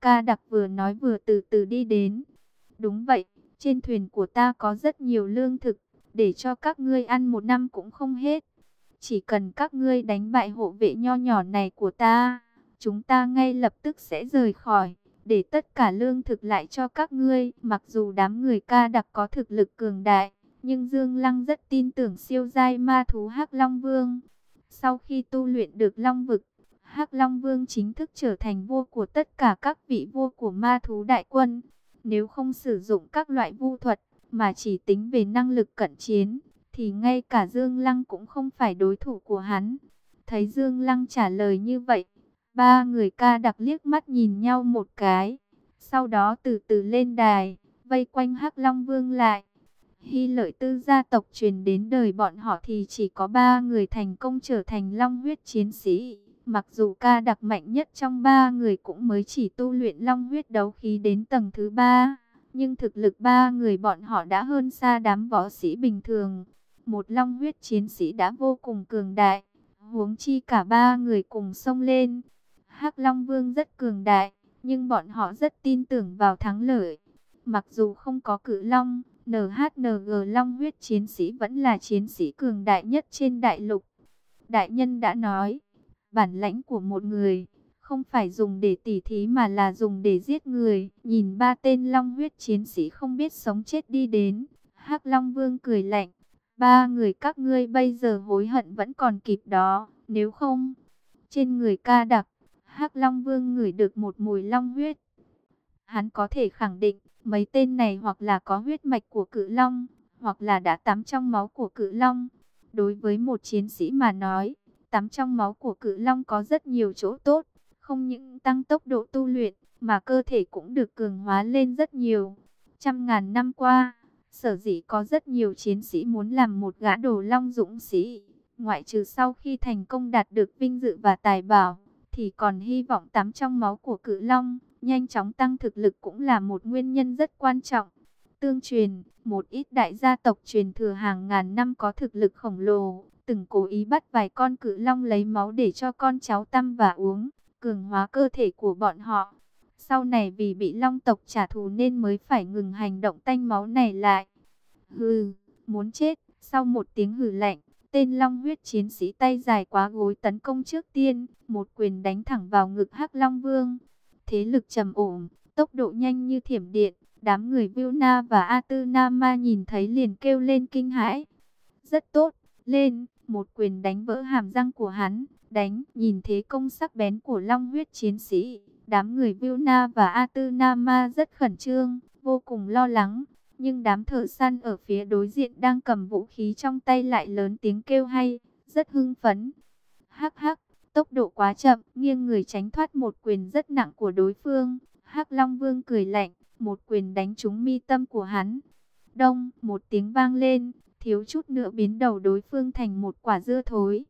Ca đặc vừa nói vừa từ từ đi đến. Đúng vậy, trên thuyền của ta có rất nhiều lương thực, để cho các ngươi ăn một năm cũng không hết. Chỉ cần các ngươi đánh bại hộ vệ nho nhỏ này của ta, chúng ta ngay lập tức sẽ rời khỏi, để tất cả lương thực lại cho các ngươi. Mặc dù đám người ca đặc có thực lực cường đại, nhưng Dương Lăng rất tin tưởng siêu giai ma thú Hắc Long Vương. Sau khi tu luyện được Long Vực, Hắc Long Vương chính thức trở thành vua của tất cả các vị vua của ma thú đại quân. Nếu không sử dụng các loại vu thuật, mà chỉ tính về năng lực cận chiến, thì ngay cả Dương Lăng cũng không phải đối thủ của hắn. Thấy Dương Lăng trả lời như vậy, ba người ca đặc liếc mắt nhìn nhau một cái, sau đó từ từ lên đài, vây quanh Hắc Long Vương lại. Hy lợi tư gia tộc truyền đến đời bọn họ thì chỉ có ba người thành công trở thành long huyết chiến sĩ. Mặc dù ca đặc mạnh nhất trong ba người cũng mới chỉ tu luyện long huyết đấu khí đến tầng thứ ba. Nhưng thực lực ba người bọn họ đã hơn xa đám võ sĩ bình thường. Một long huyết chiến sĩ đã vô cùng cường đại. Huống chi cả ba người cùng xông lên. hắc Long Vương rất cường đại, nhưng bọn họ rất tin tưởng vào thắng lợi. Mặc dù không có cử long, NHNG Long huyết chiến sĩ vẫn là chiến sĩ cường đại nhất trên đại lục. Đại nhân đã nói, bản lãnh của một người không phải dùng để tỉ thí mà là dùng để giết người. Nhìn ba tên long huyết chiến sĩ không biết sống chết đi đến, Hắc Long Vương cười lạnh, ba người các ngươi bây giờ hối hận vẫn còn kịp đó, nếu không, trên người ca đặc, Hắc Long Vương ngửi được một mùi long huyết. Hắn có thể khẳng định, mấy tên này hoặc là có huyết mạch của cự long, hoặc là đã tắm trong máu của cự long. Đối với một chiến sĩ mà nói, tắm trong máu của cự long có rất nhiều chỗ tốt không những tăng tốc độ tu luyện, mà cơ thể cũng được cường hóa lên rất nhiều. Trăm ngàn năm qua, sở dĩ có rất nhiều chiến sĩ muốn làm một gã đồ long dũng sĩ. Ngoại trừ sau khi thành công đạt được vinh dự và tài bảo, thì còn hy vọng tắm trong máu của cự long, nhanh chóng tăng thực lực cũng là một nguyên nhân rất quan trọng. Tương truyền, một ít đại gia tộc truyền thừa hàng ngàn năm có thực lực khổng lồ, từng cố ý bắt vài con cự long lấy máu để cho con cháu tăm và uống cường hóa cơ thể của bọn họ. Sau này vì bị long tộc trả thù nên mới phải ngừng hành động tanh máu này lại. Hừ, muốn chết, sau một tiếng hừ lạnh, tên long huyết chiến sĩ tay dài quá gối tấn công trước tiên, một quyền đánh thẳng vào ngực hắc long vương. Thế lực trầm ổn, tốc độ nhanh như thiểm điện, đám người Vilna và A Tư na ma nhìn thấy liền kêu lên kinh hãi. Rất tốt, lên, một quyền đánh vỡ hàm răng của hắn, đánh, nhìn thế công sắc bén của long huyết chiến sĩ. Đám người Vilna và A Tư Nama rất khẩn trương, vô cùng lo lắng. Nhưng đám thợ săn ở phía đối diện đang cầm vũ khí trong tay lại lớn tiếng kêu hay, rất hưng phấn. Hắc hắc, tốc độ quá chậm, nghiêng người tránh thoát một quyền rất nặng của đối phương. Hắc Long Vương cười lạnh, một quyền đánh trúng mi tâm của hắn. Đông, một tiếng vang lên, thiếu chút nữa biến đầu đối phương thành một quả dưa thối.